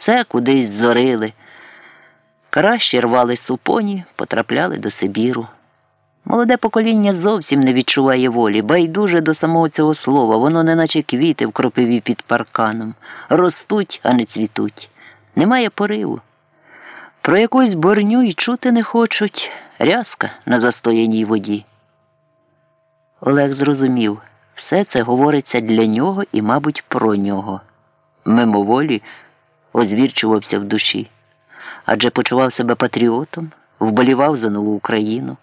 все кудись зорили. Краще рвали супоні, потрапляли до Сибіру. Молоде покоління зовсім не відчуває волі, байдуже до самого цього слова, воно неначе квіти в кропиві під парканом. Ростуть, а не цвітуть. Немає пориву. Про якусь борню й чути не хочуть рязка на застояній воді. Олег зрозумів, все це говориться для нього і, мабуть, про нього. Мимоволі озвірчувався в душі, адже почував себе патріотом, вболівав за нову Україну.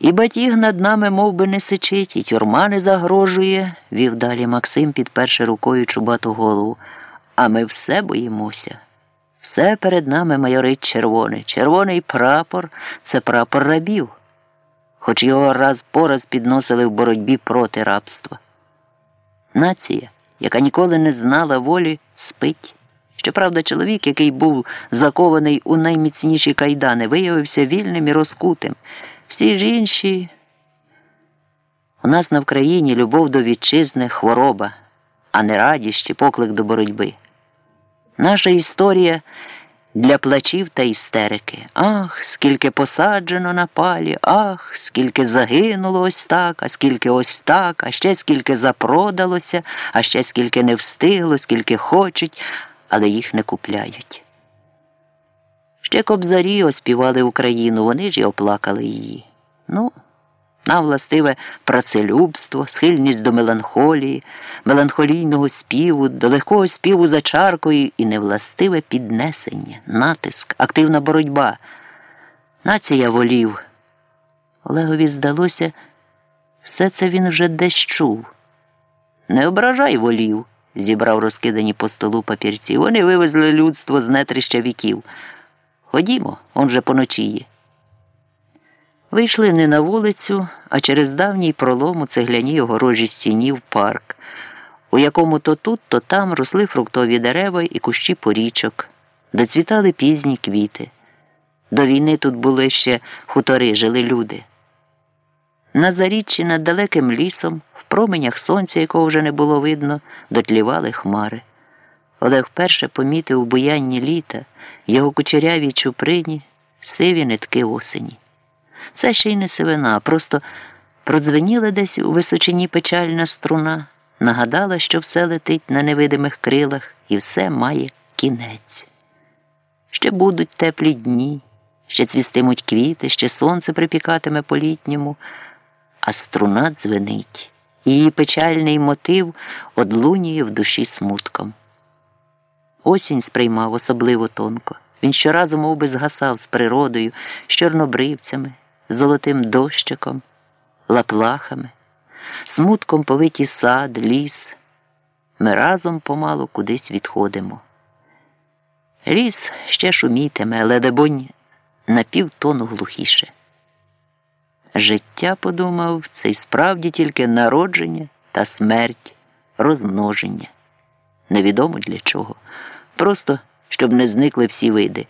І батіг над нами мов би, не сичить, і тюрма не загрожує, вів далі Максим, підперши рукою чубату голову. А ми все боїмося. Все перед нами майорить червоний. Червоний прапор це прапор рабів, хоч його раз по раз підносили в боротьбі проти рабства. Нація, яка ніколи не знала волі, спить. Щоправда, чоловік, який був закований у найміцніші кайдани, виявився вільним і розкутим. Всі ж інші. У нас на Вкраїні любов до вітчизни хвороба, а не радість чи поклик до боротьби. Наша історія для плачів та істерики. Ах, скільки посаджено на палі, ах, скільки загинуло ось так, а скільки ось так, а ще скільки запродалося, а ще скільки не встигло, скільки хочуть, але їх не купляють. Ще кобзарі оспівали Україну, вони ж і оплакали її. Ну, нам властиве працелюбство, схильність до меланхолії, меланхолійного співу, до легкого співу за чаркою і невластиве піднесення, натиск, активна боротьба. Нація волів. Олегові здалося, все це він вже десь чув. Не ображай волів, зібрав розкидані по столу папірці. Вони вивезли людство з нетрища віків. Ходімо, он же поночіє. Вийшли не на вулицю, а через давній пролом у цегляній огорожі стіні в парк, у якому то тут, то там росли фруктові дерева і кущі порічок, доцвітали пізні квіти. До війни тут були ще хутори, жили люди. На заріччі над далеким лісом, в променях сонця, якого вже не було видно, дотлівали хмари. Олег вперше помітив у буянні літа його кучерявій чуприні, сиві нитки осені. Це ще й не сивина, просто продзвеніла десь у височині печальна струна, нагадала, що все летить на невидимих крилах і все має кінець. Ще будуть теплі дні, ще цвістимуть квіти, ще сонце припікатиме по літньому, а струна дзвенить, її печальний мотив одлунює в душі смутком. Осінь сприймав особливо тонко. Він щоразу мов би, згасав з природою, з чорнобривцями, золотим дощиком, лаплахами, смутком повиті сад, ліс. Ми разом помалу кудись відходимо. Ліс ще шумітиме, але дебонь на півтону глухіше. Життя, подумав, це й справді тільки народження та смерть, розмноження. Невідомо для чого. Просто щоб не зникли всі види.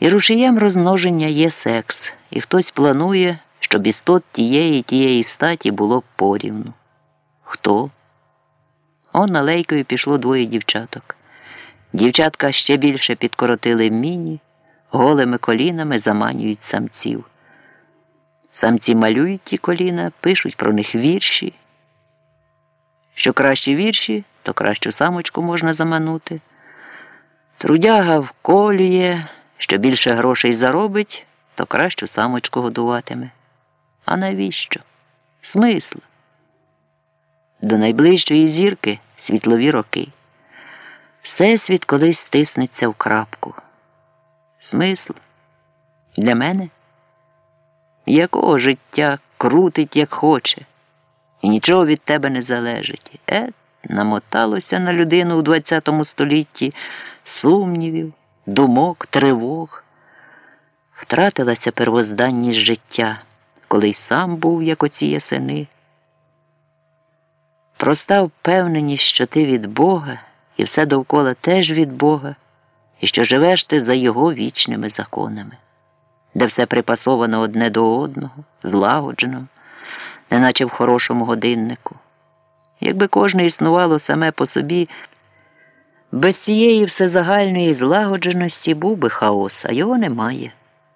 І рушієм розмноження є секс, і хтось планує, щоб істот тієї тієї статі було порівну. Хто? Он алейкою пішло двоє дівчаток. Дівчатка ще більше підкоротили міні, голими колінами заманюють самців. Самці малюють ті коліна, пишуть про них вірші. Що кращі вірші, то кращу самочку можна заманути. Трудяга вколює, що більше грошей заробить, то кращу самочку годуватиме. А навіщо? Смисл? До найближчої зірки світлові роки. Всесвіт колись стиснеться в крапку. Смисл? Для мене? Якого життя крутить, як хоче, і нічого від тебе не залежить. Е, намоталося на людину у ХХ столітті сумнівів, думок, тривог. Втратилася первозданність життя, коли й сам був, як оці ясени. Проста впевненість, що ти від Бога, і все довкола теж від Бога, і що живеш ти за Його вічними законами, де все припасовано одне до одного, злагоджено, неначе в хорошому годиннику. Якби кожне існувало саме по собі Без цієї всезагальної злагодженості був би хаос, а його немає.